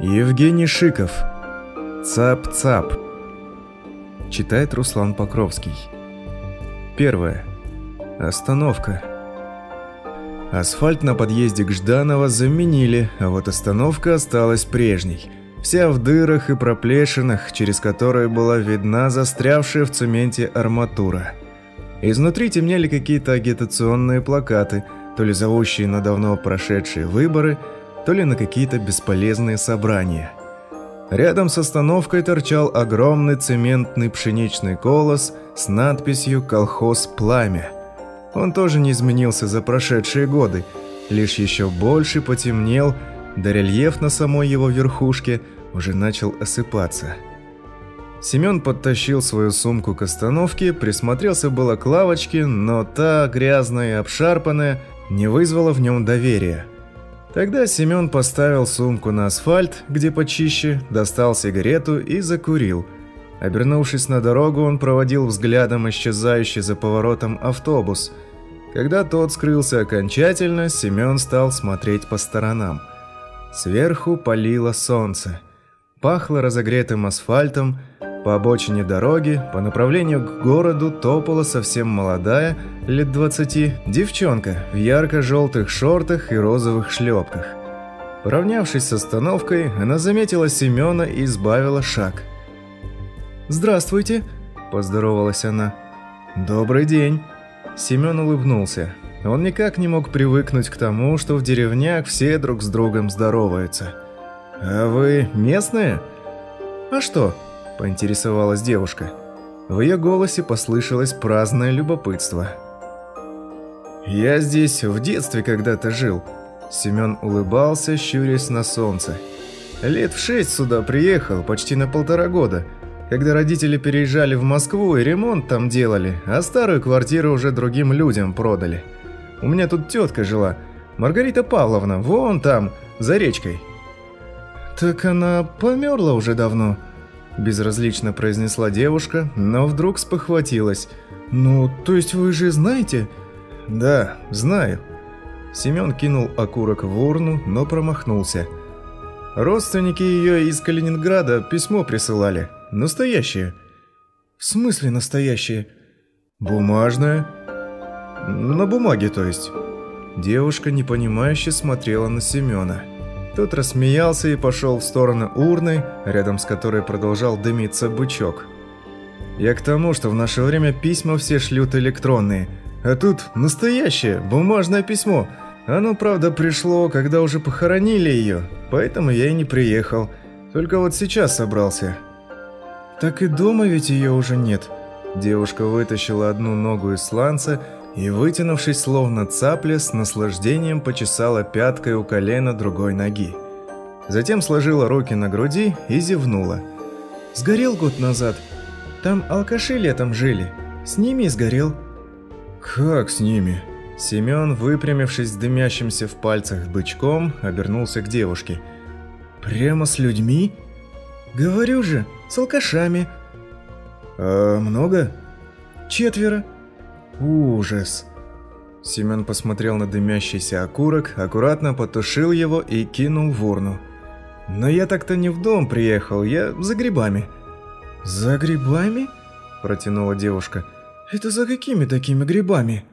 Евгений Шиков. Цап-цап. Читает Руслан Покровский. Первое. Остановка. Асфальт на подъезде к Жданово заменили, а вот остановка осталась прежней. Вся в дырах и проплешинах, через которые была видна застрявшая в цементе арматура. Изнутри темнели какие-то агитационные плакаты, то ли зовущие на давно прошедшие выборы, то ли на какие-то бесполезные собрания. Рядом с остановкой торчал огромный цементный пшеничный колос с надписью «Колхоз Пламя». Он тоже не изменился за прошедшие годы, лишь еще больше потемнел, да рельеф на самой его верхушке уже начал осыпаться. Семен подтащил свою сумку к остановке, присмотрелся было к лавочке, но та, грязная и обшарпанная, не вызвала в нем доверия. Тогда Семен поставил сумку на асфальт, где почище, достал сигарету и закурил. Обернувшись на дорогу, он проводил взглядом исчезающий за поворотом автобус. Когда тот скрылся окончательно, Семен стал смотреть по сторонам. Сверху палило солнце. Пахло разогретым асфальтом, по обочине дороги, по направлению к городу топала совсем молодая, лет 20, девчонка в ярко-желтых шортах и розовых шлепках. Поравнявшись с остановкой, она заметила Семена и избавила шаг. «Здравствуйте!» – поздоровалась она. «Добрый день!» Семен улыбнулся. Он никак не мог привыкнуть к тому, что в деревнях все друг с другом здороваются. «А вы местные?» «А что?» – поинтересовалась девушка. В ее голосе послышалось праздное любопытство. «Я здесь в детстве когда-то жил». Семен улыбался, щурясь на солнце. «Лет в шесть сюда приехал, почти на полтора года, когда родители переезжали в Москву и ремонт там делали, а старую квартиру уже другим людям продали. У меня тут тетка жила, Маргарита Павловна, вон там, за речкой». «Так она померла уже давно», – безразлично произнесла девушка, но вдруг спохватилась. «Ну, то есть вы же знаете?» «Да, знаю». Семен кинул окурок в урну, но промахнулся. Родственники ее из Калининграда письмо присылали. Настоящее. «В смысле настоящее?» «Бумажное». «На бумаге, то есть». Девушка непонимающе смотрела на Семена. Тот рассмеялся и пошел в сторону урны, рядом с которой продолжал дымиться бычок. «Я к тому, что в наше время письма все шлют электронные, а тут настоящее, бумажное письмо. Оно, правда, пришло, когда уже похоронили ее, поэтому я и не приехал. Только вот сейчас собрался». «Так и дома ведь ее уже нет». Девушка вытащила одну ногу из сланца и, вытянувшись словно цапля, с наслаждением почесала пяткой у колена другой ноги. Затем сложила руки на груди и зевнула. «Сгорел год назад. Там алкаши летом жили. С ними и сгорел». «Как с ними?» Семен, выпрямившись с дымящимся в пальцах бычком, обернулся к девушке. «Прямо с людьми?» «Говорю же, с алкашами». «А много?» «Четверо». Ужас. Семен посмотрел на дымящийся окурок, аккуратно потушил его и кинул в урну. Но я так-то не в дом приехал, я за грибами. За грибами? Протянула девушка. Это за какими такими грибами?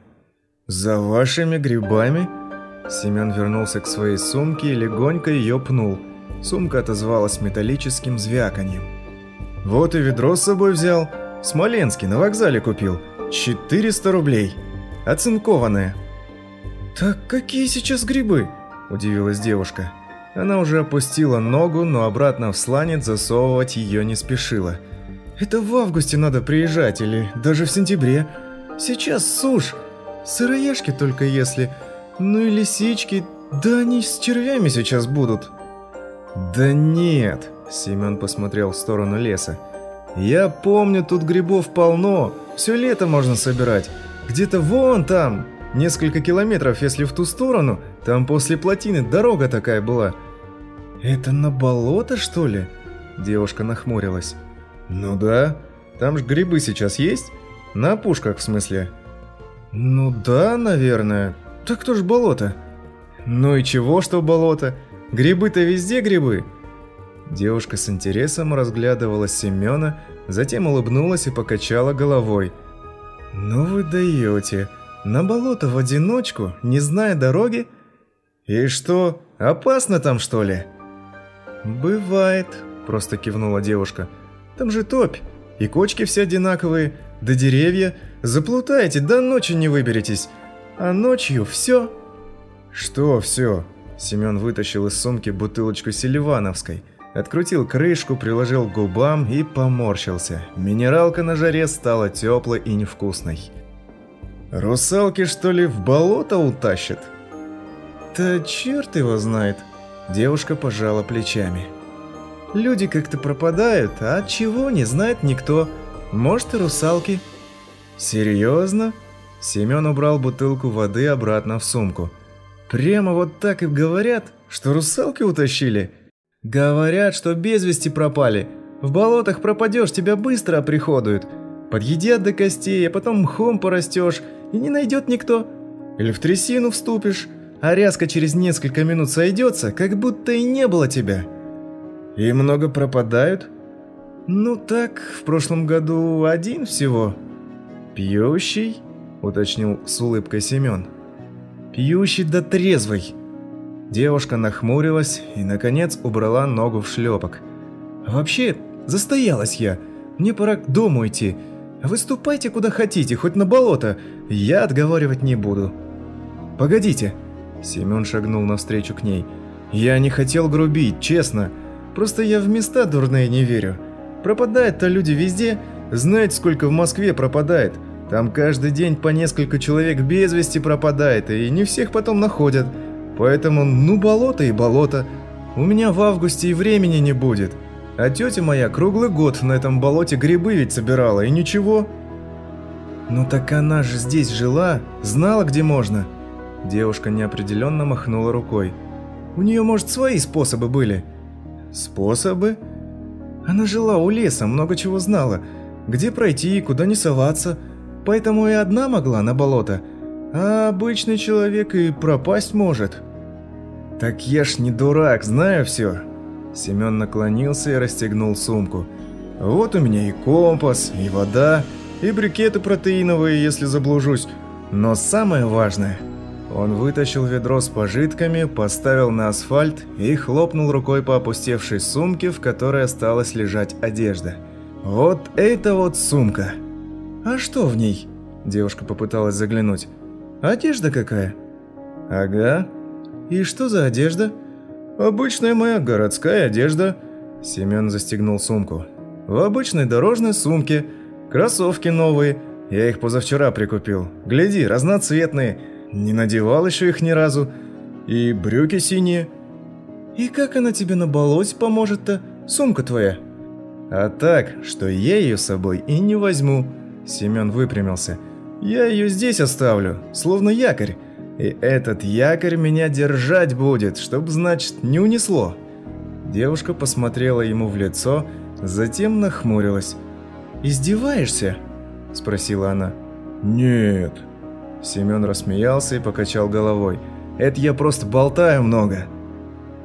За вашими грибами? Семен вернулся к своей сумке и легонько ее пнул. Сумка отозвалась металлическим звяканьем. Вот и ведро с собой взял. Смоленский на вокзале купил. 400 рублей. Оцинкованное. «Так какие сейчас грибы?» – удивилась девушка. Она уже опустила ногу, но обратно в сланец засовывать ее не спешила. «Это в августе надо приезжать или даже в сентябре. Сейчас сушь. Сыроежки только если. Ну и лисички. Да они с червями сейчас будут». «Да нет», – Семен посмотрел в сторону леса. «Я помню, тут грибов полно. Все лето можно собирать. Где-то вон там, несколько километров, если в ту сторону, там после плотины дорога такая была. Это на болото, что ли? Девушка нахмурилась. Ну да, там ж грибы сейчас есть? На опушках, в смысле? Ну да, наверное. Так кто ж болото? Ну и чего, что болото? Грибы-то везде грибы. Девушка с интересом разглядывала Семена, затем улыбнулась и покачала головой. «Ну вы даете! На болото в одиночку, не зная дороги? И что, опасно там, что ли?» «Бывает», – просто кивнула девушка. «Там же топь, и кочки все одинаковые, да деревья. Заплутаете, до ночи не выберетесь. А ночью все...» «Что все?» Семен вытащил из сумки бутылочку селивановской – Открутил крышку, приложил к губам и поморщился. Минералка на жаре стала теплой и невкусной. «Русалки, что ли, в болото утащат?» «Да черт его знает!» Девушка пожала плечами. «Люди как-то пропадают, а от чего не знает никто. Может и русалки». «Серьезно?» Семен убрал бутылку воды обратно в сумку. «Прямо вот так и говорят, что русалки утащили?» Говорят, что без вести пропали. В болотах пропадешь, тебя быстро оприходуют. Подъедят до костей, а потом мхом порастешь, и не найдет никто. Или в трясину вступишь, а ряска через несколько минут сойдется, как будто и не было тебя. И много пропадают? Ну так, в прошлом году один всего. Пьющий? Уточнил с улыбкой Семен. Пьющий да трезвый. Девушка нахмурилась и, наконец, убрала ногу в шлепок. «Вообще, застоялась я. Мне пора к дому идти. Выступайте куда хотите, хоть на болото. Я отговаривать не буду». «Погодите». Семен шагнул навстречу к ней. «Я не хотел грубить, честно. Просто я в места дурные не верю. Пропадают-то люди везде. Знаете, сколько в Москве пропадает? Там каждый день по несколько человек без вести пропадает, и не всех потом находят». Поэтому, ну, болото и болото. У меня в августе и времени не будет. А тетя моя круглый год на этом болоте грибы ведь собирала, и ничего. Ну так она же здесь жила, знала, где можно. Девушка неопределенно махнула рукой. У нее, может, свои способы были. Способы? Она жила у леса, много чего знала. Где пройти и куда не соваться. Поэтому и одна могла на болото. А обычный человек и пропасть может. «Так я ж не дурак, знаю все!» Семен наклонился и расстегнул сумку. «Вот у меня и компас, и вода, и брикеты протеиновые, если заблужусь. Но самое важное...» Он вытащил ведро с пожитками, поставил на асфальт и хлопнул рукой по опустевшей сумке, в которой осталась лежать одежда. «Вот это вот сумка!» «А что в ней?» Девушка попыталась заглянуть. «Одежда какая?» «Ага, «И что за одежда?» «Обычная моя городская одежда». Семен застегнул сумку. «В обычной дорожной сумке. Кроссовки новые. Я их позавчера прикупил. Гляди, разноцветные. Не надевал еще их ни разу. И брюки синие». «И как она тебе на болоте поможет-то? Сумка твоя?» «А так, что я ее с собой и не возьму». Семен выпрямился. «Я ее здесь оставлю, словно якорь. И этот якорь меня держать будет, чтоб, значит, не унесло. Девушка посмотрела ему в лицо, затем нахмурилась. «Издеваешься?» – спросила она. «Нет». Семен рассмеялся и покачал головой. «Это я просто болтаю много.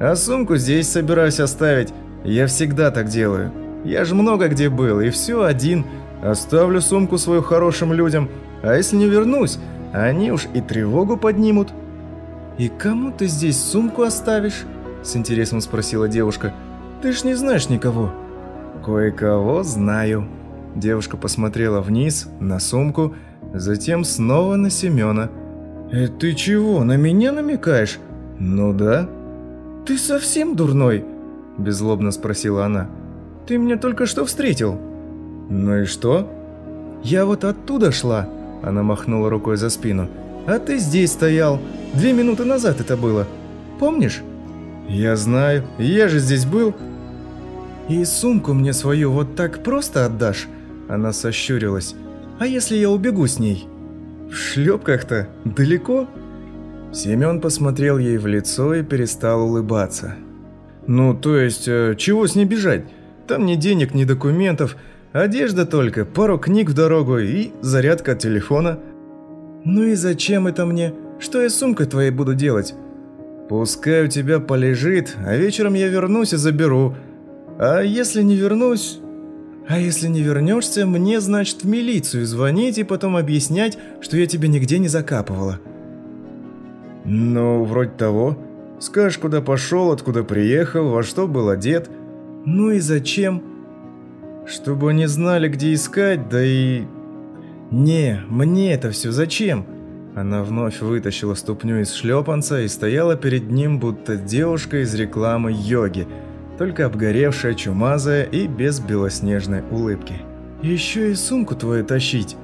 А сумку здесь собираюсь оставить. Я всегда так делаю. Я же много где был, и все один. Оставлю сумку свою хорошим людям. А если не вернусь, они уж и тревогу поднимут. «И кому ты здесь сумку оставишь?» – с интересом спросила девушка. «Ты ж не знаешь никого». «Кое-кого знаю». Девушка посмотрела вниз, на сумку, затем снова на Семена. «Э, ты чего, на меня намекаешь?» «Ну да». «Ты совсем дурной?» – беззлобно спросила она. «Ты меня только что встретил». «Ну и что?» «Я вот оттуда шла», она махнула рукой за спину. «А ты здесь стоял. Две минуты назад это было. Помнишь?» «Я знаю. Я же здесь был». «И сумку мне свою вот так просто отдашь?» Она сощурилась. «А если я убегу с ней?» «В шлепках-то? Далеко?» Семен посмотрел ей в лицо и перестал улыбаться. «Ну, то есть, э, чего с ней бежать? Там ни денег, ни документов, Одежда только, пару книг в дорогу и зарядка от телефона. Ну и зачем это мне? Что я с сумкой твоей буду делать? Пускай у тебя полежит, а вечером я вернусь и заберу. А если не вернусь... А если не вернешься, мне, значит, в милицию звонить и потом объяснять, что я тебя нигде не закапывала. Ну, вроде того. Скажешь, куда пошел, откуда приехал, во что был одет. Ну и зачем? Чтобы они знали, где искать, да и... Не, мне это все зачем? Она вновь вытащила ступню из шлепанца и стояла перед ним, будто девушка из рекламы йоги, только обгоревшая, чумазая и без белоснежной улыбки. «Еще и сумку твою тащить.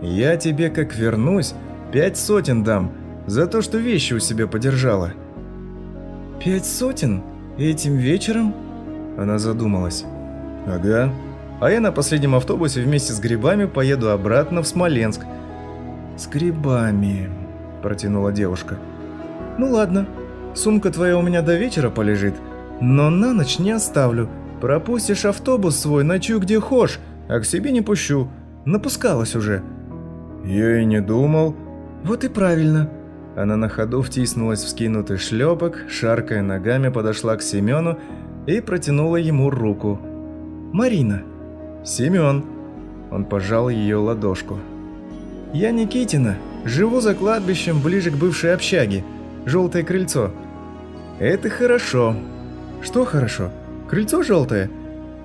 Я тебе, как вернусь, пять сотен дам за то, что вещи у себя подержала». «Пять сотен? Этим вечером?» Она задумалась. «Ага. А я на последнем автобусе вместе с грибами поеду обратно в Смоленск». «С грибами», – протянула девушка. «Ну ладно, сумка твоя у меня до вечера полежит, но на ночь не оставлю. Пропустишь автобус свой, ночую где хошь, а к себе не пущу. Напускалась уже». «Я и не думал». «Вот и правильно». Она на ходу втиснулась в скинутый шлепок, шаркая ногами подошла к Семену и протянула ему руку. «Марина». «Семен». Он пожал ее ладошку. «Я Никитина. Живу за кладбищем ближе к бывшей общаге. Желтое крыльцо». «Это хорошо». «Что хорошо? Крыльцо желтое?»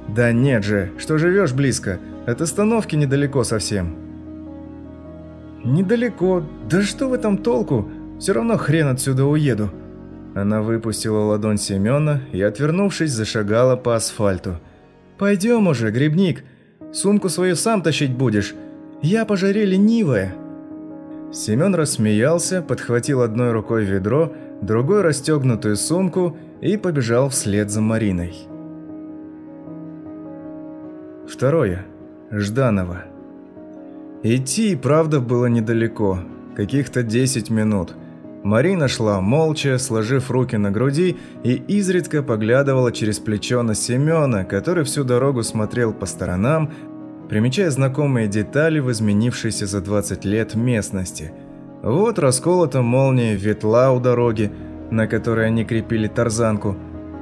«Да нет же, что живешь близко. От остановки недалеко совсем». «Недалеко. Да что в этом толку? Все равно хрен отсюда уеду». Она выпустила ладонь Семена и, отвернувшись, зашагала по асфальту. «Пойдем уже, грибник. Сумку свою сам тащить будешь. Я пожаре ленивая». Семен рассмеялся, подхватил одной рукой ведро, другой расстегнутую сумку и побежал вслед за Мариной. Второе. Жданова. Идти и правда было недалеко, каких-то 10 минут. Марина шла молча, сложив руки на груди и изредка поглядывала через плечо на Семена, который всю дорогу смотрел по сторонам, примечая знакомые детали в изменившейся за 20 лет местности. Вот расколота молния ветла у дороги, на которой они крепили тарзанку.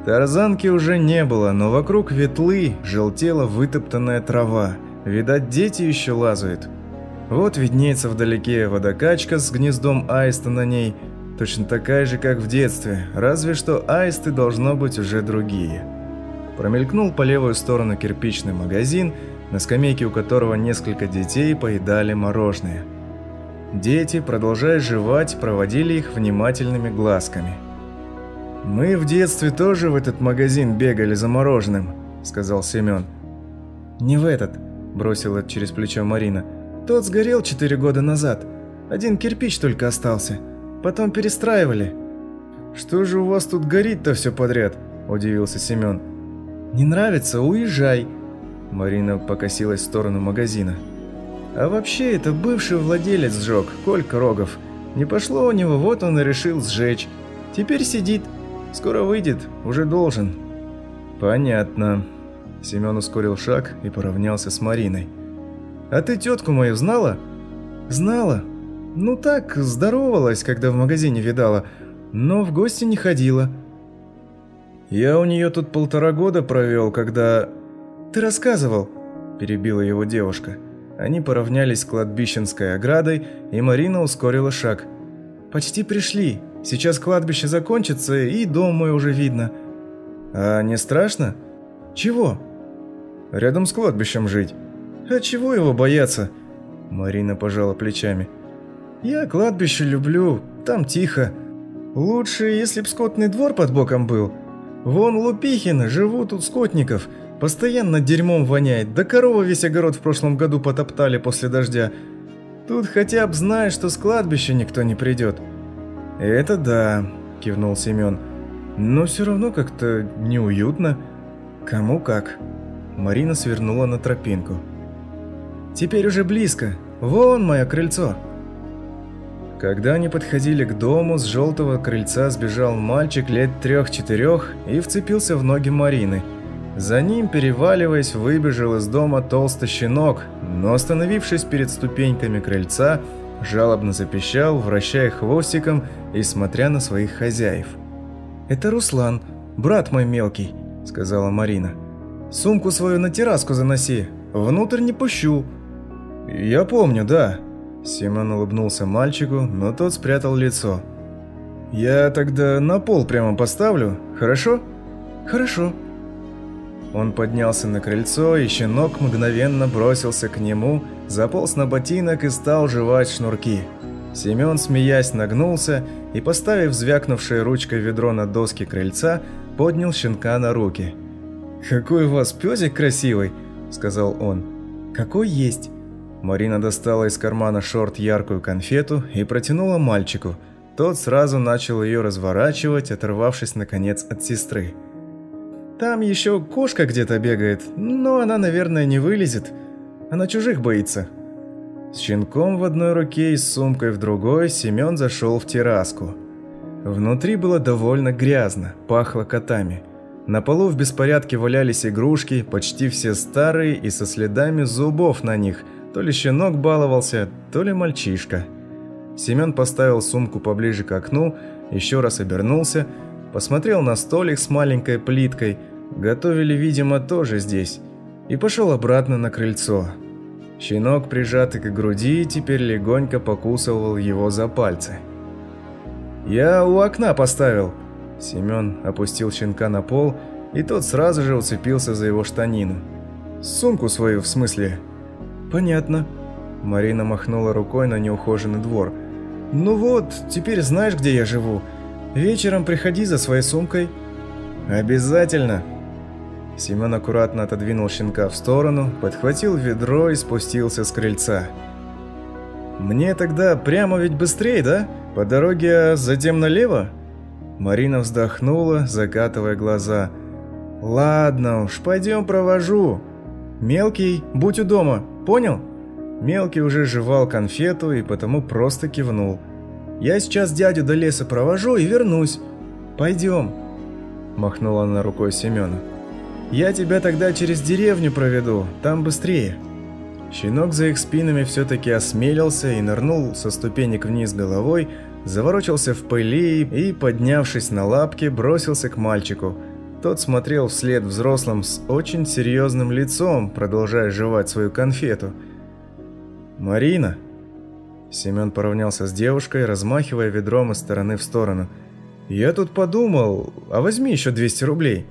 Тарзанки уже не было, но вокруг ветлы желтела вытоптанная трава. Видать, дети еще лазают. Вот виднеется вдалеке водокачка с гнездом аиста на ней, точно такая же, как в детстве, разве что аисты должно быть уже другие. Промелькнул по левую сторону кирпичный магазин, на скамейке у которого несколько детей поедали мороженое. Дети, продолжая жевать, проводили их внимательными глазками. «Мы в детстве тоже в этот магазин бегали за мороженым», – сказал Семен. «Не в этот», – бросила через плечо Марина. Тот сгорел четыре года назад. Один кирпич только остался. Потом перестраивали. Что же у вас тут горит-то все подряд? Удивился Семен. Не нравится? Уезжай. Марина покосилась в сторону магазина. А вообще, это бывший владелец сжег, Колька Рогов. Не пошло у него, вот он и решил сжечь. Теперь сидит. Скоро выйдет, уже должен. Понятно. Семен ускорил шаг и поравнялся с Мариной. А ты тетку мою знала?» «Знала. Ну так, здоровалась, когда в магазине видала, но в гости не ходила». «Я у нее тут полтора года провел, когда...» «Ты рассказывал», – перебила его девушка. Они поравнялись с кладбищенской оградой, и Марина ускорила шаг. «Почти пришли. Сейчас кладбище закончится, и дом мой уже видно». «А не страшно?» «Чего?» «Рядом с кладбищем жить». А чего его бояться? Марина пожала плечами. Я кладбище люблю, там тихо. Лучше, если б скотный двор под боком был. Вон Лупихины, живут тут скотников. Постоянно дерьмом воняет, да корова весь огород в прошлом году потоптали после дождя. Тут хотя бы знаешь, что с кладбища никто не придет. Это да, кивнул Семен. Но все равно как-то неуютно. Кому как. Марина свернула на тропинку. Теперь уже близко. Вон мое крыльцо. Когда они подходили к дому, с желтого крыльца сбежал мальчик лет трех-четырех и вцепился в ноги Марины. За ним, переваливаясь, выбежал из дома толстый щенок, но остановившись перед ступеньками крыльца, жалобно запищал, вращая хвостиком и смотря на своих хозяев. «Это Руслан, брат мой мелкий», — сказала Марина. Сумку свою на терраску заноси, внутрь не пущу». «Я помню, да». Семен улыбнулся мальчику, но тот спрятал лицо. «Я тогда на пол прямо поставлю, хорошо?» «Хорошо». Он поднялся на крыльцо, и щенок мгновенно бросился к нему, заполз на ботинок и стал жевать шнурки. Семен, смеясь, нагнулся и, поставив звякнувшей ручкой ведро на доски крыльца, поднял щенка на руки. «Какой у вас пёсик красивый!» – сказал он. «Какой есть!» Марина достала из кармана шорт яркую конфету и протянула мальчику. Тот сразу начал ее разворачивать, оторвавшись наконец от сестры. «Там еще кошка где-то бегает, но она, наверное, не вылезет. Она чужих боится», с щенком в одной руке и с сумкой в другой Семен зашел в терраску. Внутри было довольно грязно, пахло котами. На полу в беспорядке валялись игрушки, почти все старые и со следами зубов на них. То ли щенок баловался, то ли мальчишка. Семен поставил сумку поближе к окну, еще раз обернулся, посмотрел на столик с маленькой плиткой, готовили, видимо, тоже здесь, и пошел обратно на крыльцо. Щенок, прижатый к груди, теперь легонько покусывал его за пальцы. «Я у окна поставил!» Семен опустил щенка на пол, и тот сразу же уцепился за его штанину. «Сумку свою, в смысле?» «Понятно». Марина махнула рукой на неухоженный двор. «Ну вот, теперь знаешь, где я живу. Вечером приходи за своей сумкой». «Обязательно!» Семен аккуратно отодвинул щенка в сторону, подхватил ведро и спустился с крыльца. «Мне тогда прямо ведь быстрее, да? По дороге, а затем налево?» Марина вздохнула, закатывая глаза. «Ладно уж, пойдем провожу. Мелкий, будь у дома, понял?» Мелкий уже жевал конфету и потому просто кивнул. «Я сейчас дядю до леса провожу и вернусь. Пойдем», – махнула она рукой Семена. Я тебя тогда через деревню проведу, там быстрее». Щенок за их спинами все-таки осмелился и нырнул со ступенек вниз головой, заворочился в пыли и, поднявшись на лапки, бросился к мальчику. Тот смотрел вслед взрослым с очень серьезным лицом, продолжая жевать свою конфету. «Марина!» Семен поравнялся с девушкой, размахивая ведром из стороны в сторону. «Я тут подумал, а возьми еще 200 рублей».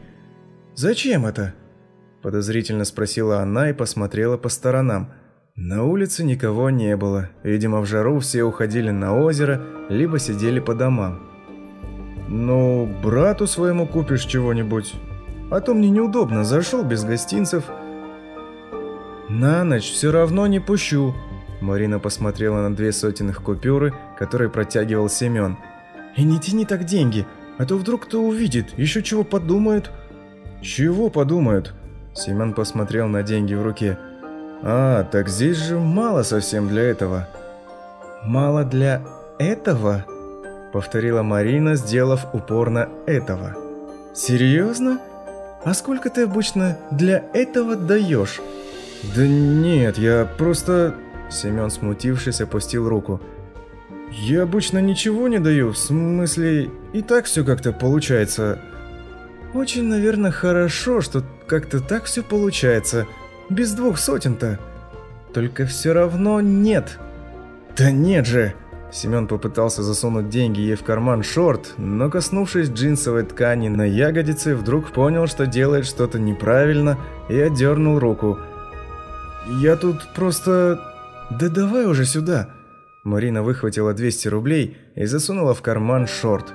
«Зачем это?» – подозрительно спросила она и посмотрела по сторонам. На улице никого не было. Видимо, в жару все уходили на озеро, либо сидели по домам. «Ну, брату своему купишь чего-нибудь. А то мне неудобно, зашел без гостинцев». «На ночь все равно не пущу», – Марина посмотрела на две сотенных купюры, которые протягивал Семен. «И не тяни так деньги, а то вдруг кто увидит, еще чего подумают». «Чего подумают?» Семен посмотрел на деньги в руке. «А, так здесь же мало совсем для этого». «Мало для этого?» Повторила Марина, сделав упор на «этого». «Серьезно? А сколько ты обычно для этого даешь?» «Да нет, я просто...» Семен, смутившись, опустил руку. «Я обычно ничего не даю, в смысле, и так все как-то получается. Очень, наверное, хорошо, что как-то так все получается. Без двух сотен-то. Только все равно нет. Да нет же! Семен попытался засунуть деньги ей в карман шорт, но коснувшись джинсовой ткани на ягодице, вдруг понял, что делает что-то неправильно и отдернул руку. «Я тут просто... Да давай уже сюда!» Марина выхватила 200 рублей и засунула в карман шорт.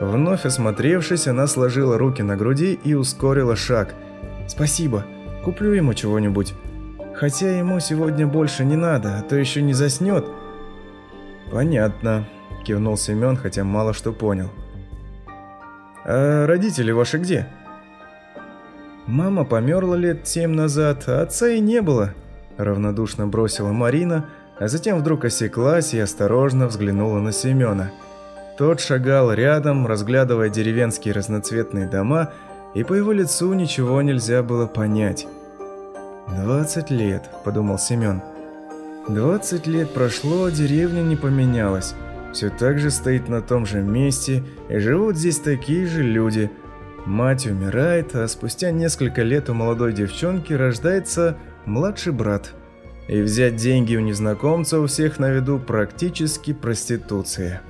Вновь осмотревшись, она сложила руки на груди и ускорила шаг. «Спасибо, куплю ему чего-нибудь. Хотя ему сегодня больше не надо, а то еще не заснет». «Понятно», – кивнул Семен, хотя мало что понял. «А родители ваши где?» «Мама померла лет семь назад, а отца и не было», – равнодушно бросила Марина, а затем вдруг осеклась и осторожно взглянула на Семена. Тот шагал рядом, разглядывая деревенские разноцветные дома, и по его лицу ничего нельзя было понять. «Двадцать лет», – подумал Семен. «Двадцать лет прошло, а деревня не поменялась. Все так же стоит на том же месте, и живут здесь такие же люди. Мать умирает, а спустя несколько лет у молодой девчонки рождается младший брат. И взять деньги у незнакомца у всех на виду практически проституция.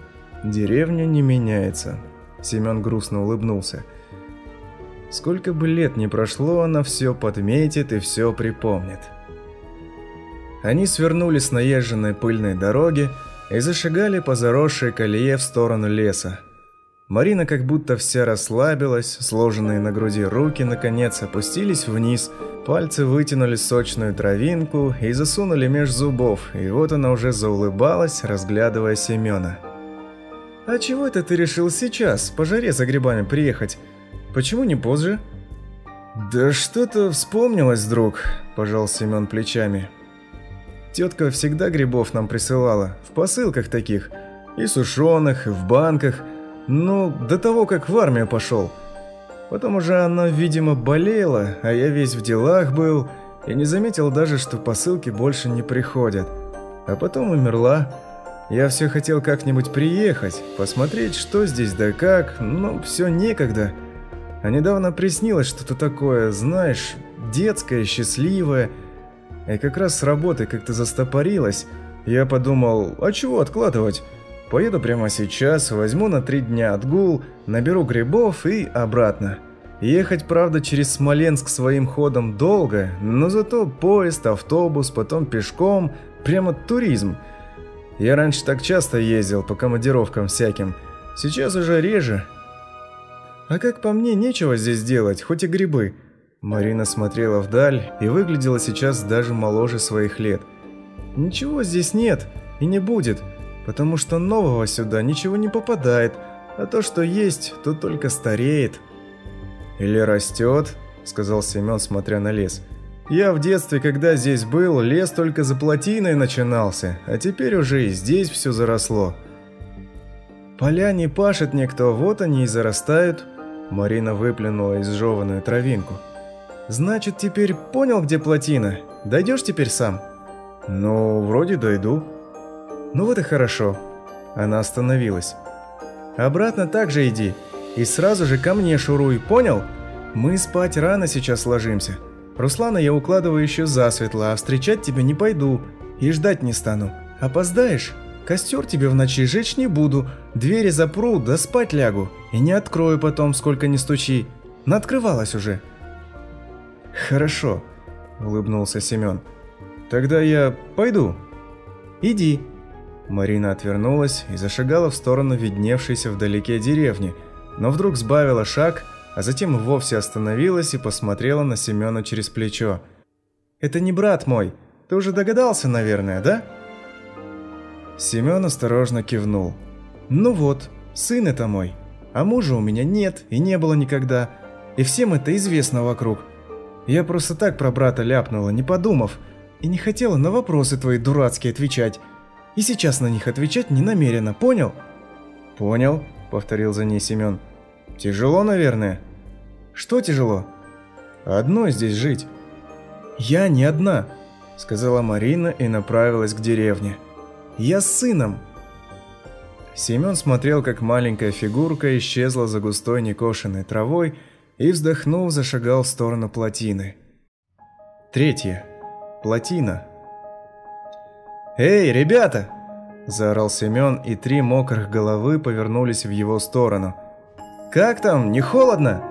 Деревня не меняется. Семен грустно улыбнулся. Сколько бы лет ни прошло, она все подметит и все припомнит. Они свернули с наезженной пыльной дороги и зашагали по заросшей колее в сторону леса. Марина как будто вся расслабилась, сложенные на груди руки наконец опустились вниз, пальцы вытянули сочную травинку и засунули меж зубов, и вот она уже заулыбалась, разглядывая Семена. «А чего это ты решил сейчас, по жаре за грибами приехать? Почему не позже?» «Да что-то вспомнилось, друг», – пожал Семен плечами. «Тетка всегда грибов нам присылала, в посылках таких, и сушеных, и в банках, ну, до того, как в армию пошел. Потом уже она, видимо, болела, а я весь в делах был, и не заметил даже, что посылки больше не приходят. А потом умерла». Я все хотел как-нибудь приехать, посмотреть, что здесь да как, но все некогда. А недавно приснилось что-то такое, знаешь, детское, счастливое. И как раз с работы как-то застопорилось. Я подумал, а чего откладывать? Поеду прямо сейчас, возьму на три дня отгул, наберу грибов и обратно. Ехать, правда, через Смоленск своим ходом долго, но зато поезд, автобус, потом пешком, прямо туризм – я раньше так часто ездил по командировкам всяким, сейчас уже реже. А как по мне, нечего здесь делать, хоть и грибы. Марина смотрела вдаль и выглядела сейчас даже моложе своих лет. Ничего здесь нет и не будет, потому что нового сюда ничего не попадает, а то, что есть, то только стареет. Или растет, сказал Семен, смотря на лес. Я в детстве, когда здесь был, лес только за плотиной начинался, а теперь уже и здесь все заросло. Поля не пашет никто, вот они и зарастают. Марина выплюнула изжеванную травинку. Значит, теперь понял, где плотина? Дойдешь теперь сам? Ну, вроде дойду. Ну вот и хорошо. Она остановилась. Обратно так же иди. И сразу же ко мне шуруй, понял? Мы спать рано сейчас ложимся. Руслана я укладываю еще засветло, а встречать тебя не пойду и ждать не стану. Опоздаешь? Костер тебе в ночи жечь не буду, двери запру, да спать лягу. И не открою потом, сколько не стучи. Наоткрывалась уже. Хорошо, улыбнулся Семен. Тогда я пойду. Иди. Марина отвернулась и зашагала в сторону видневшейся вдалеке деревни, но вдруг сбавила шаг а затем вовсе остановилась и посмотрела на Семена через плечо. «Это не брат мой. Ты уже догадался, наверное, да?» Семен осторожно кивнул. «Ну вот, сын это мой. А мужа у меня нет и не было никогда. И всем это известно вокруг. Я просто так про брата ляпнула, не подумав, и не хотела на вопросы твои дурацкие отвечать. И сейчас на них отвечать не намерена, понял?» «Понял», — повторил за ней Семен. Тяжело, наверное. Что тяжело? Одной здесь жить. Я не одна, сказала Марина и направилась к деревне. Я с сыном. Семен смотрел, как маленькая фигурка исчезла за густой некошенной травой и, вздохнув, зашагал в сторону плотины. Третье. Плотина. «Эй, ребята!» – заорал Семен, и три мокрых головы повернулись в его сторону – «Как там, не холодно?»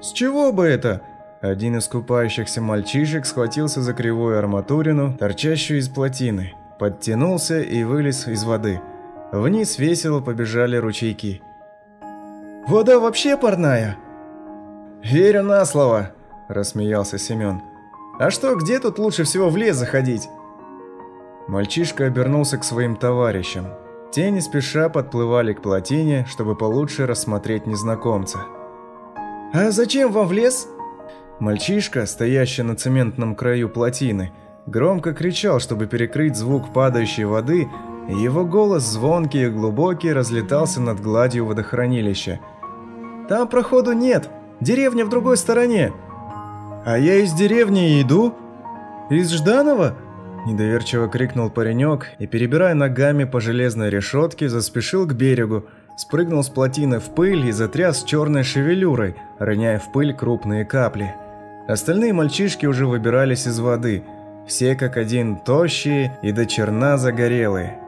«С чего бы это?» Один из купающихся мальчишек схватился за кривую арматурину, торчащую из плотины, подтянулся и вылез из воды. Вниз весело побежали ручейки. «Вода вообще парная?» «Верю на слово», – рассмеялся Семен. «А что, где тут лучше всего в лес заходить?» Мальчишка обернулся к своим товарищам. Те не спеша подплывали к плотине, чтобы получше рассмотреть незнакомца. «А зачем вам в лес?» Мальчишка, стоящий на цементном краю плотины, громко кричал, чтобы перекрыть звук падающей воды, и его голос звонкий и глубокий разлетался над гладью водохранилища. «Там проходу нет, деревня в другой стороне». «А я из деревни иду?» «Из Жданова?» Недоверчиво крикнул паренек и, перебирая ногами по железной решетке, заспешил к берегу, спрыгнул с плотины в пыль и затряс черной шевелюрой, роняя в пыль крупные капли. Остальные мальчишки уже выбирались из воды, все как один тощие и до черна загорелые.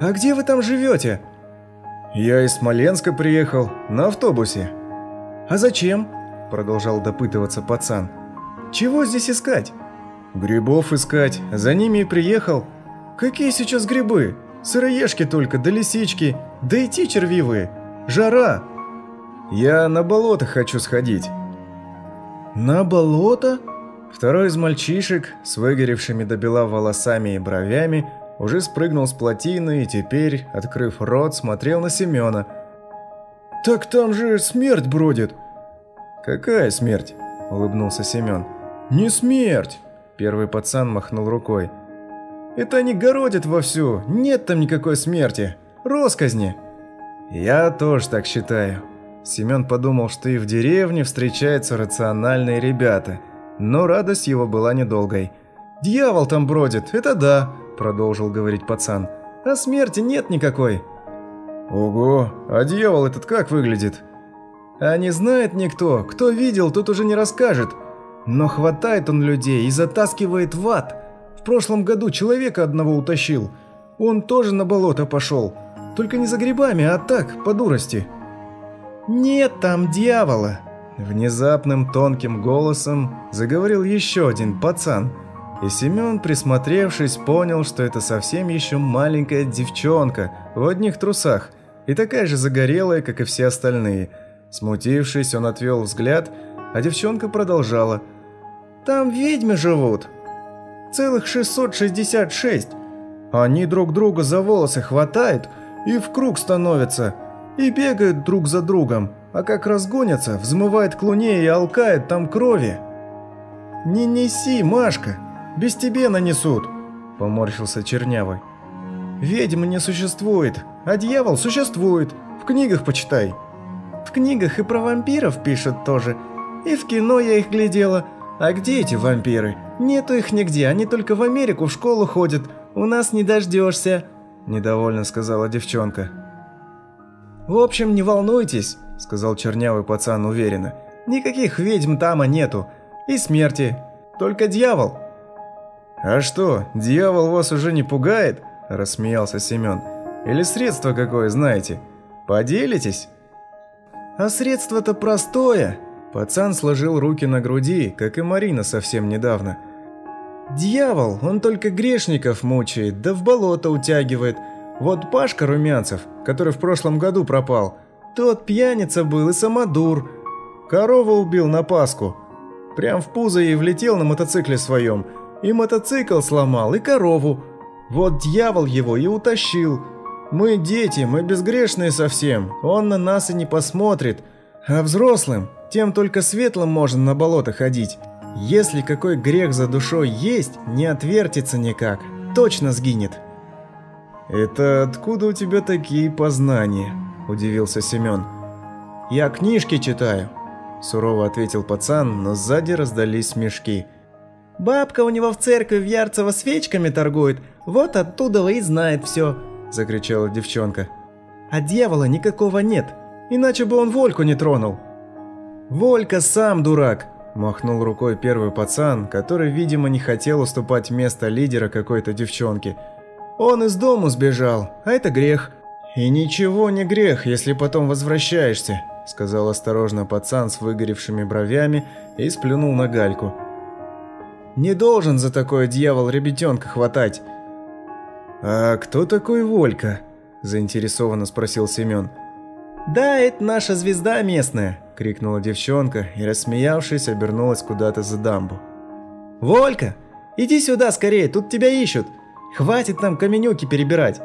«А где вы там живете?» «Я из Смоленска приехал, на автобусе». «А зачем?» – продолжал допытываться пацан. «Чего здесь искать?» «Грибов искать, за ними и приехал». «Какие сейчас грибы? Сыроежки только, да лисички, да и те червивые. Жара!» «Я на болото хочу сходить». «На болото?» Второй из мальчишек, с выгоревшими до бела волосами и бровями, уже спрыгнул с плотины и теперь, открыв рот, смотрел на Семена. «Так там же смерть бродит!» «Какая смерть?» – улыбнулся Семен. «Не смерть!» – первый пацан махнул рукой. «Это они городят вовсю, нет там никакой смерти, росказни!» «Я тоже так считаю», Семен подумал, что и в деревне встречаются рациональные ребята, но радость его была недолгой. «Дьявол там бродит, это да», – продолжил говорить пацан. «А смерти нет никакой». «Ого, а дьявол этот как выглядит?» «А не знает никто, кто видел, тот уже не расскажет. Но хватает он людей и затаскивает в ад. В прошлом году человека одного утащил. Он тоже на болото пошел. Только не за грибами, а так, по дурости». «Нет там дьявола!» Внезапным тонким голосом заговорил еще один пацан. И Семен, присмотревшись, понял, что это совсем еще маленькая девчонка в одних трусах и такая же загорелая, как и все остальные. Смутившись, он отвел взгляд, а девчонка продолжала. «Там ведьмы живут. Целых 666. Они друг друга за волосы хватают и в круг становятся» и бегают друг за другом, а как разгонятся, взмывает к луне и алкает там крови. «Не неси, Машка, без тебе нанесут», – поморщился Чернявый. «Ведьмы не существует, а дьявол существует, в книгах почитай». «В книгах и про вампиров пишут тоже, и в кино я их глядела. А где эти вампиры? Нету их нигде, они только в Америку в школу ходят, у нас не дождешься», – недовольно сказала девчонка. «В общем, не волнуйтесь», — сказал чернявый пацан уверенно. «Никаких ведьм тама нету. И смерти. Только дьявол». «А что, дьявол вас уже не пугает?» – рассмеялся Семен. «Или средство какое знаете? Поделитесь?» «А средство-то простое!» Пацан сложил руки на груди, как и Марина совсем недавно. «Дьявол, он только грешников мучает, да в болото утягивает, вот Пашка Румянцев, который в прошлом году пропал, тот пьяница был и самодур. Корову убил на Пасху. Прям в пузо ей влетел на мотоцикле своем. И мотоцикл сломал, и корову. Вот дьявол его и утащил. Мы дети, мы безгрешные совсем. Он на нас и не посмотрит. А взрослым, тем только светлым можно на болото ходить. Если какой грех за душой есть, не отвертится никак. Точно сгинет. «Это откуда у тебя такие познания?» – удивился Семен. «Я книжки читаю», – сурово ответил пацан, но сзади раздались смешки. «Бабка у него в церкви в Ярцево свечками торгует, вот оттуда и знает все», – закричала девчонка. «А дьявола никакого нет, иначе бы он Вольку не тронул». «Волька сам дурак», – махнул рукой первый пацан, который, видимо, не хотел уступать место лидера какой-то девчонки – он из дому сбежал, а это грех. И ничего не грех, если потом возвращаешься, сказал осторожно пацан с выгоревшими бровями и сплюнул на гальку. Не должен за такое дьявол ребятенка хватать. А кто такой Волька? заинтересованно спросил Семен. «Да, это наша звезда местная!» – крикнула девчонка и, рассмеявшись, обернулась куда-то за дамбу. «Волька, иди сюда скорее, тут тебя ищут!» Хватит нам каменюки перебирать!»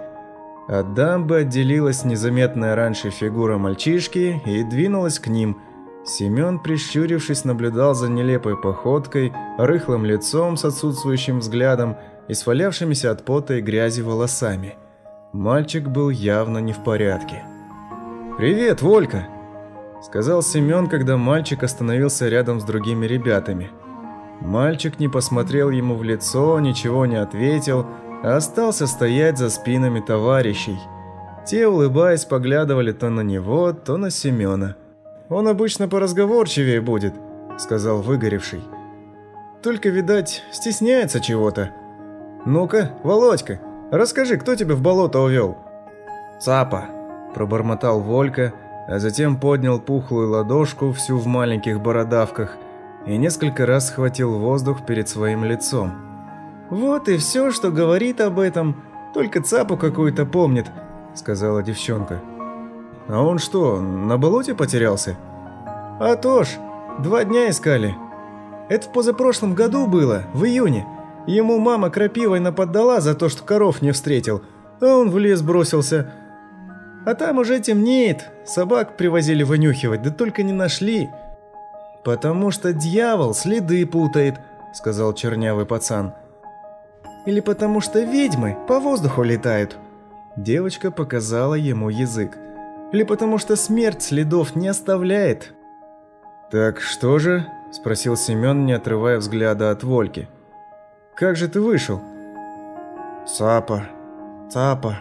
От дамбы отделилась незаметная раньше фигура мальчишки и двинулась к ним. Семен, прищурившись, наблюдал за нелепой походкой, рыхлым лицом с отсутствующим взглядом и свалявшимися от пота и грязи волосами. Мальчик был явно не в порядке. «Привет, Волька!» – сказал Семен, когда мальчик остановился рядом с другими ребятами. Мальчик не посмотрел ему в лицо, ничего не ответил – остался стоять за спинами товарищей. Те, улыбаясь, поглядывали то на него, то на Семена. «Он обычно поразговорчивее будет», — сказал выгоревший. «Только, видать, стесняется чего-то. Ну-ка, Володька, расскажи, кто тебя в болото увел?» «Цапа», – пробормотал Волька, а затем поднял пухлую ладошку, всю в маленьких бородавках, и несколько раз схватил воздух перед своим лицом. «Вот и все, что говорит об этом, только цапу какую-то помнит», – сказала девчонка. «А он что, на болоте потерялся?» «А то ж, два дня искали. Это в позапрошлом году было, в июне. Ему мама крапивой наподдала за то, что коров не встретил, а он в лес бросился». А там уже темнеет, собак привозили вынюхивать, да только не нашли. Потому что дьявол следы путает, сказал чернявый пацан. Или потому что ведьмы по воздуху летают. Девочка показала ему язык. Или потому что смерть следов не оставляет. Так что же? спросил Семен, не отрывая взгляда от Вольки. Как же ты вышел? Цапа, цапа,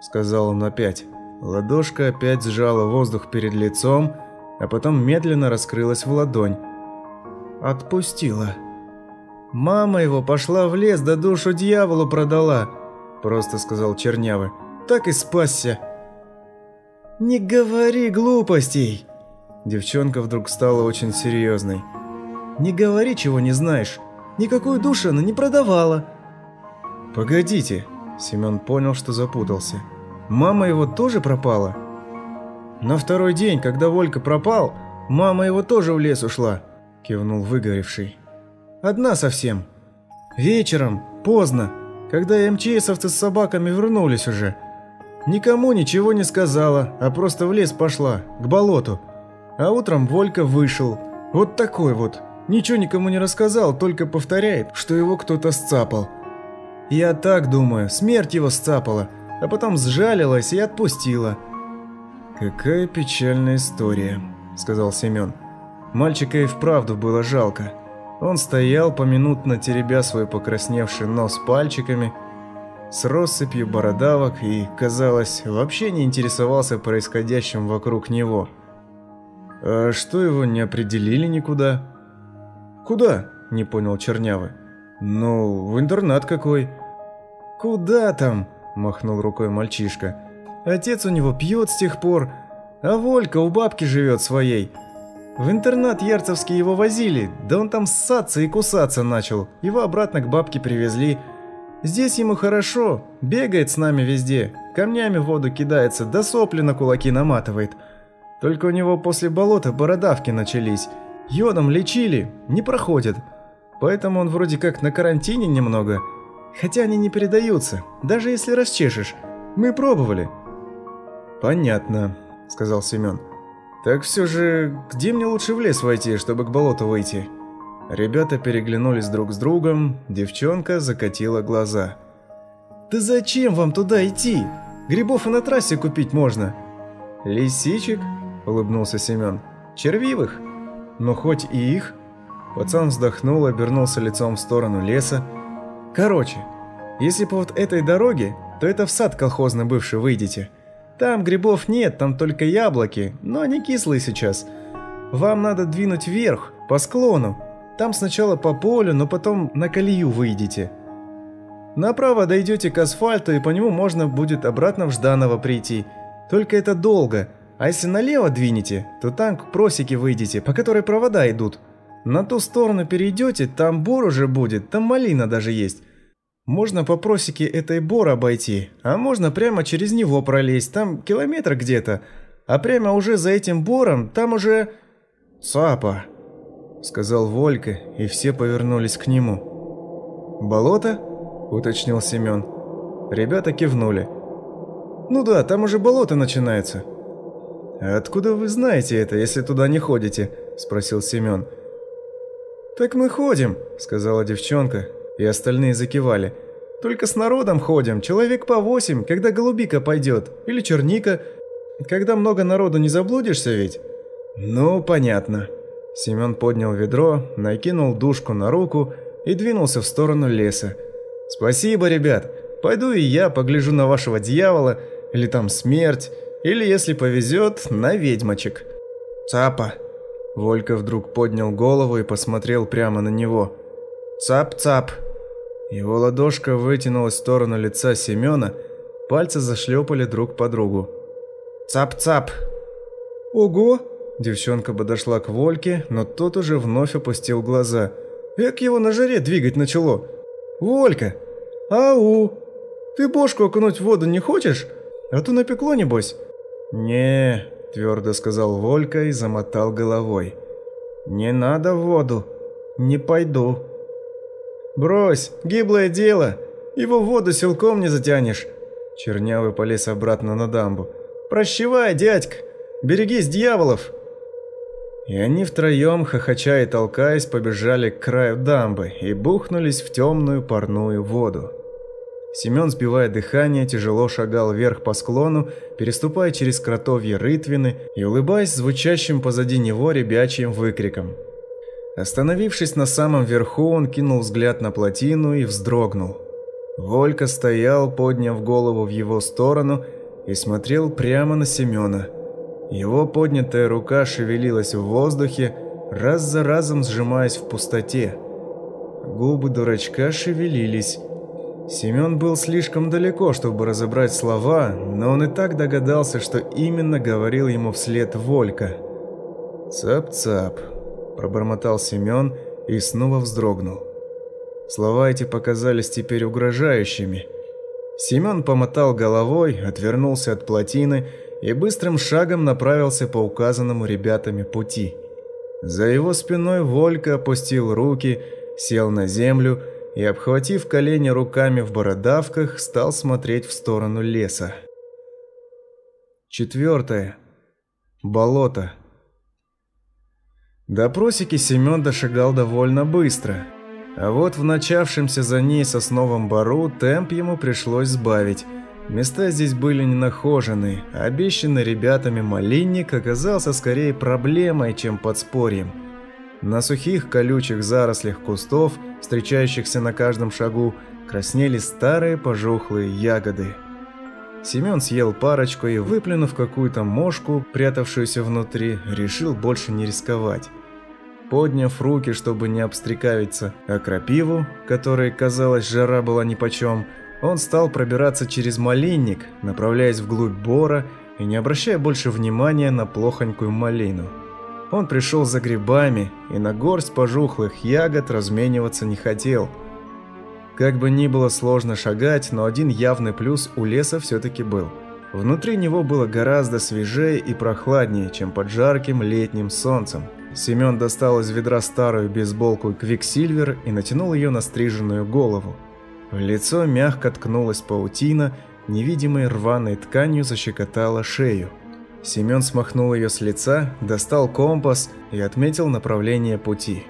сказал он опять. Ладошка опять сжала воздух перед лицом, а потом медленно раскрылась в ладонь. Отпустила. «Мама его пошла в лес, да душу дьяволу продала», – просто сказал Чернявый. «Так и спасся». «Не говори глупостей!» Девчонка вдруг стала очень серьезной. «Не говори, чего не знаешь. Никакую душу она не продавала». «Погодите», – Семен понял, что запутался. Мама его тоже пропала? На второй день, когда Волька пропал, мама его тоже в лес ушла, кивнул выгоревший. Одна совсем. Вечером, поздно, когда МЧСовцы с собаками вернулись уже. Никому ничего не сказала, а просто в лес пошла, к болоту. А утром Волька вышел. Вот такой вот. Ничего никому не рассказал, только повторяет, что его кто-то сцапал. Я так думаю, смерть его сцапала а потом сжалилась и отпустила. «Какая печальная история», – сказал Семен. Мальчика и вправду было жалко. Он стоял, поминутно теребя свой покрасневший нос пальчиками, с россыпью бородавок и, казалось, вообще не интересовался происходящим вокруг него. «А что его не определили никуда?» «Куда?» – не понял Чернявый. «Ну, в интернат какой». «Куда там?» махнул рукой мальчишка. Отец у него пьет с тех пор, а Волька у бабки живет своей. В интернат ярцевский его возили, да он там ссаться и кусаться начал. Его обратно к бабке привезли. Здесь ему хорошо, бегает с нами везде, камнями в воду кидается, да сопли на кулаки наматывает. Только у него после болота бородавки начались. Йодом лечили, не проходят. Поэтому он вроде как на карантине немного – Хотя они не передаются, даже если расчешешь. Мы пробовали». «Понятно», — сказал Семен. «Так все же, где мне лучше в лес войти, чтобы к болоту выйти?» Ребята переглянулись друг с другом, девчонка закатила глаза. «Да зачем вам туда идти? Грибов и на трассе купить можно». «Лисичек?» – улыбнулся Семен. «Червивых? Но хоть и их?» Пацан вздохнул, обернулся лицом в сторону леса, Короче, если по вот этой дороге, то это в сад колхозный бывший выйдете. Там грибов нет, там только яблоки, но они кислые сейчас. Вам надо двинуть вверх, по склону. Там сначала по полю, но потом на колею выйдете. Направо дойдете к асфальту, и по нему можно будет обратно в Жданово прийти. Только это долго. А если налево двинете, то там к просеке выйдете, по которой провода идут. На ту сторону перейдете, там бор уже будет, там малина даже есть. Можно по просеке этой бор обойти, а можно прямо через него пролезть, там километр где-то. А прямо уже за этим бором, там уже... Цапа, сказал Волька, и все повернулись к нему. «Болото?» – уточнил Семен. Ребята кивнули. «Ну да, там уже болото начинается». «Откуда вы знаете это, если туда не ходите?» – спросил Семен. «Так мы ходим», — сказала девчонка, и остальные закивали. «Только с народом ходим, человек по восемь, когда голубика пойдет, или черника. Когда много народу не заблудишься ведь?» «Ну, понятно». Семен поднял ведро, накинул душку на руку и двинулся в сторону леса. «Спасибо, ребят. Пойду и я погляжу на вашего дьявола. или там смерть, или, если повезет, на ведьмочек. «Цапа!» Волька вдруг поднял голову и посмотрел прямо на него. «Цап-цап!» Его ладошка вытянулась в сторону лица Семена, пальцы зашлепали друг по другу. «Цап-цап!» «Ого!» Девчонка подошла к Вольке, но тот уже вновь опустил глаза. «Эк его на жаре двигать начало!» «Волька! Ау! Ты бошку окунуть в воду не хочешь? А то напекло, небось?» «Не, – твердо сказал Волька и замотал головой. «Не надо в воду. Не пойду». «Брось, гиблое дело. Его в воду силком не затянешь». Чернявый полез обратно на дамбу. «Прощевай, дядька. Берегись дьяволов». И они втроем, хохоча и толкаясь, побежали к краю дамбы и бухнулись в темную парную воду. Семен, сбивая дыхание, тяжело шагал вверх по склону, переступая через кротовье рытвины и улыбаясь звучащим позади него ребячьим выкриком. Остановившись на самом верху, он кинул взгляд на плотину и вздрогнул. Волька стоял, подняв голову в его сторону и смотрел прямо на Семена. Его поднятая рука шевелилась в воздухе, раз за разом сжимаясь в пустоте. Губы дурачка шевелились, Семен был слишком далеко, чтобы разобрать слова, но он и так догадался, что именно говорил ему вслед Волька. «Цап-цап», – пробормотал Семен и снова вздрогнул. Слова эти показались теперь угрожающими. Семен помотал головой, отвернулся от плотины и быстрым шагом направился по указанному ребятами пути. За его спиной Волька опустил руки, сел на землю и, обхватив колени руками в бородавках, стал смотреть в сторону леса. Четвертое. Болото. До просеки Семен дошагал довольно быстро, а вот в начавшемся за ней сосновом бару темп ему пришлось сбавить. Места здесь были ненахожены, а обещанный ребятами малинник оказался скорее проблемой, чем подспорьем – на сухих колючих зарослях кустов, встречающихся на каждом шагу, краснели старые пожухлые ягоды. Семен съел парочку и, выплюнув какую-то мошку, прятавшуюся внутри, решил больше не рисковать. Подняв руки, чтобы не обстрекавиться, а крапиву, которой, казалось, жара была нипочем, он стал пробираться через малинник, направляясь вглубь бора и не обращая больше внимания на плохонькую малину. Он пришел за грибами и на горсть пожухлых ягод размениваться не хотел. Как бы ни было сложно шагать, но один явный плюс у леса все-таки был. Внутри него было гораздо свежее и прохладнее, чем под жарким летним солнцем. Семен достал из ведра старую бейсболку Quiksilver и натянул ее на стриженную голову. В лицо мягко ткнулась паутина, невидимой рваной тканью защекотала шею. Семен смахнул ее с лица, достал компас и отметил направление пути.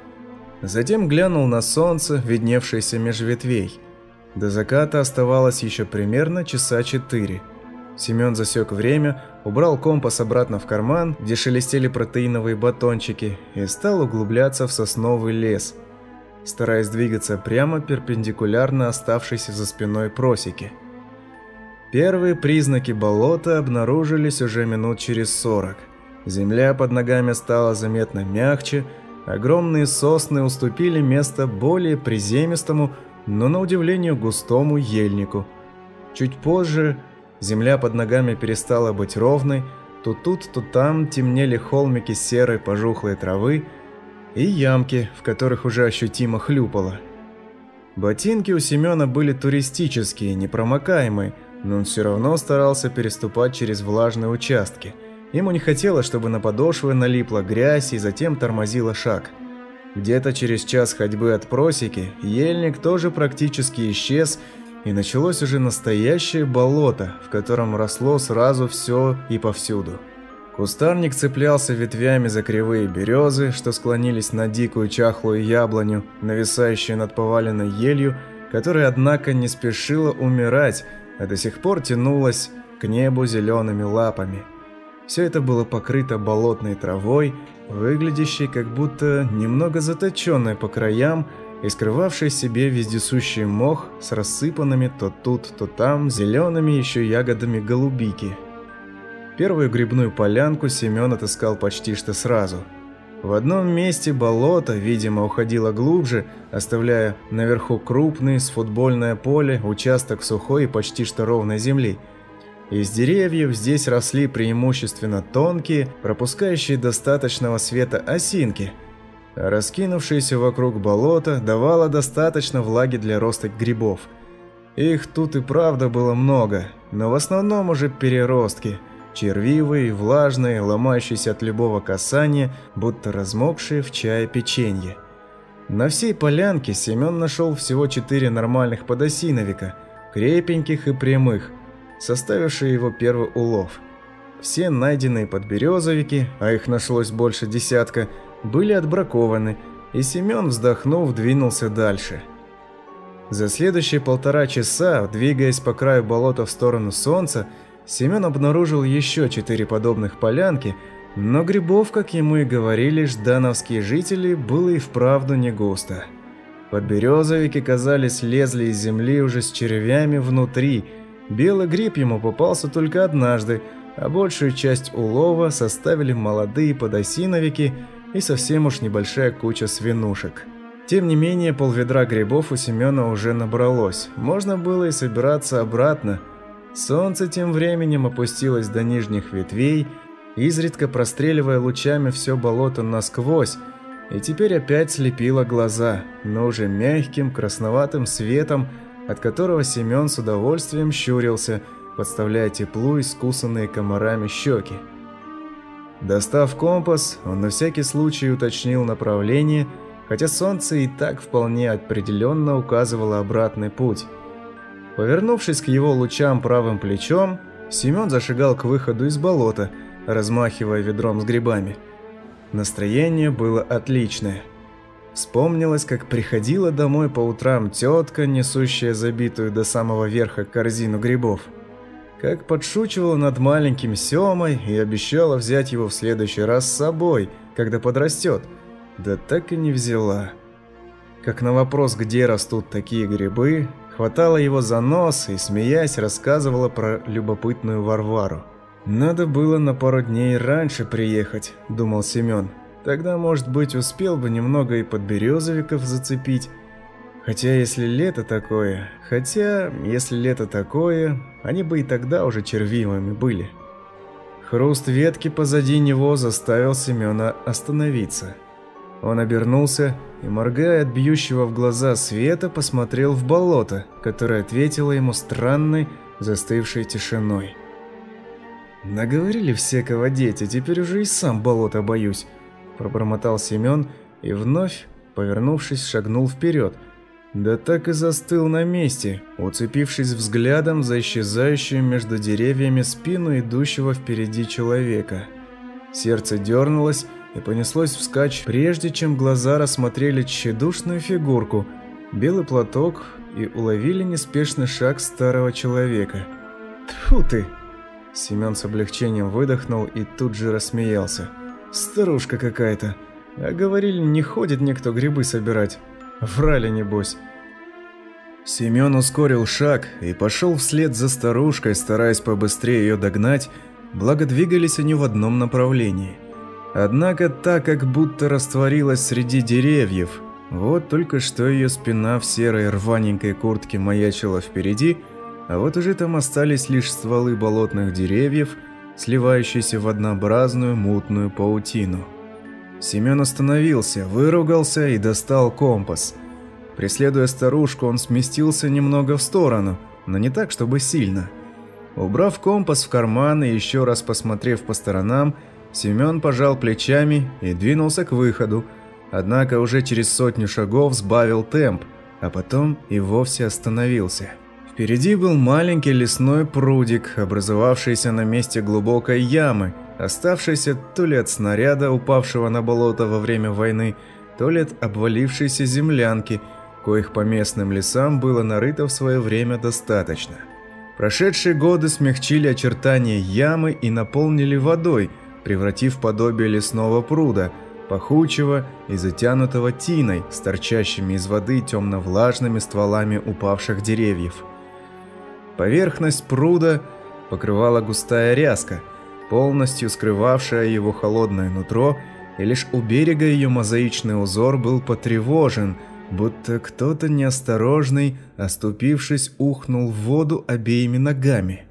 Затем глянул на солнце, видневшееся меж ветвей. До заката оставалось еще примерно часа четыре. Семен засек время, убрал компас обратно в карман, где шелестели протеиновые батончики, и стал углубляться в сосновый лес, стараясь двигаться прямо перпендикулярно оставшейся за спиной просеке. Первые признаки болота обнаружились уже минут через сорок. Земля под ногами стала заметно мягче, огромные сосны уступили место более приземистому, но на удивление густому ельнику. Чуть позже земля под ногами перестала быть ровной, то тут, то там темнели холмики серой пожухлой травы и ямки, в которых уже ощутимо хлюпало. Ботинки у Семена были туристические, непромокаемые, но он все равно старался переступать через влажные участки. Ему не хотелось, чтобы на подошвы налипла грязь и затем тормозила шаг. Где-то через час ходьбы от просеки ельник тоже практически исчез, и началось уже настоящее болото, в котором росло сразу все и повсюду. Кустарник цеплялся ветвями за кривые березы, что склонились на дикую чахлую яблоню, нависающую над поваленной елью, которая, однако, не спешила умирать, а до сих пор тянулась к небу зелеными лапами. Все это было покрыто болотной травой, выглядящей как будто немного заточенной по краям, и скрывавший в себе вездесущий мох с рассыпанными то тут, то там зелеными еще ягодами голубики. Первую грибную полянку Семен отыскал почти что сразу. В одном месте болото, видимо, уходило глубже, оставляя наверху крупный с футбольное поле участок сухой и почти что ровной земли. Из деревьев здесь росли преимущественно тонкие, пропускающие достаточного света осинки – Раскинувшееся вокруг болото давало достаточно влаги для роста грибов. Их тут и правда было много, но в основном уже переростки, червивые, влажные, ломающиеся от любого касания, будто размокшие в чае печенье. На всей полянке Семен нашел всего четыре нормальных подосиновика, крепеньких и прямых, составившие его первый улов. Все найденные подберезовики, а их нашлось больше десятка, были отбракованы, и Семен, вздохнув, двинулся дальше. За следующие полтора часа, двигаясь по краю болота в сторону солнца, Семен обнаружил еще четыре подобных полянки, но грибов, как ему и говорили ждановские жители, было и вправду не густо. Подберезовики, казались, лезли из земли уже с червями внутри. Белый гриб ему попался только однажды, а большую часть улова составили молодые подосиновики – и совсем уж небольшая куча свинушек. Тем не менее, полведра грибов у Семена уже набралось. Можно было и собираться обратно. Солнце тем временем опустилось до нижних ветвей, изредка простреливая лучами все болото насквозь, и теперь опять слепило глаза, но уже мягким красноватым светом, от которого Семен с удовольствием щурился, подставляя теплу искусанные комарами щеки. Достав компас, он на всякий случай уточнил направление, хотя солнце и так вполне определенно указывало обратный путь. Повернувшись к его лучам правым плечом, Семен зашагал к выходу из болота, размахивая ведром с грибами. Настроение было отличное. Вспомнилось, как приходила домой по утрам тетка, несущая забитую до самого верха корзину грибов как подшучивала над маленьким Семой и обещала взять его в следующий раз с собой, когда подрастет. Да так и не взяла. Как на вопрос, где растут такие грибы, хватала его за нос и, смеясь, рассказывала про любопытную Варвару. «Надо было на пару дней раньше приехать», – думал Семен. «Тогда, может быть, успел бы немного и подберезовиков зацепить». Хотя если лето такое, хотя если лето такое, они бы и тогда уже червивыми были. Хруст ветки позади него заставил Семена остановиться. Он обернулся и, моргая от бьющего в глаза света, посмотрел в болото, которое ответило ему странной, застывшей тишиной. «Наговорили всякого дети, теперь уже и сам болото боюсь», – пробормотал Семен и вновь, повернувшись, шагнул вперед – да так и застыл на месте, уцепившись взглядом за исчезающую между деревьями спину идущего впереди человека. Сердце дернулось и понеслось вскачь, прежде чем глаза рассмотрели тщедушную фигурку, белый платок и уловили неспешный шаг старого человека. Тьфу ты! Семен с облегчением выдохнул и тут же рассмеялся. Старушка какая-то. А говорили, не ходит никто грибы собирать. Врали, небось. Семен ускорил шаг и пошел вслед за старушкой, стараясь побыстрее ее догнать, благо двигались они в одном направлении. Однако та как будто растворилась среди деревьев. Вот только что ее спина в серой рваненькой куртке маячила впереди, а вот уже там остались лишь стволы болотных деревьев, сливающиеся в однообразную мутную паутину. Семен остановился, выругался и достал компас. Преследуя старушку, он сместился немного в сторону, но не так, чтобы сильно. Убрав компас в карман и еще раз посмотрев по сторонам, Семен пожал плечами и двинулся к выходу, однако уже через сотню шагов сбавил темп, а потом и вовсе остановился. Впереди был маленький лесной прудик, образовавшийся на месте глубокой ямы – оставшийся то ли от снаряда, упавшего на болото во время войны, то ли от обвалившейся землянки, коих по местным лесам было нарыто в свое время достаточно. Прошедшие годы смягчили очертания ямы и наполнили водой, превратив подобие лесного пруда, пахучего и затянутого тиной с торчащими из воды темно-влажными стволами упавших деревьев. Поверхность пруда покрывала густая ряска, полностью скрывавшая его холодное нутро, и лишь у берега ее мозаичный узор был потревожен, будто кто-то неосторожный, оступившись, ухнул в воду обеими ногами.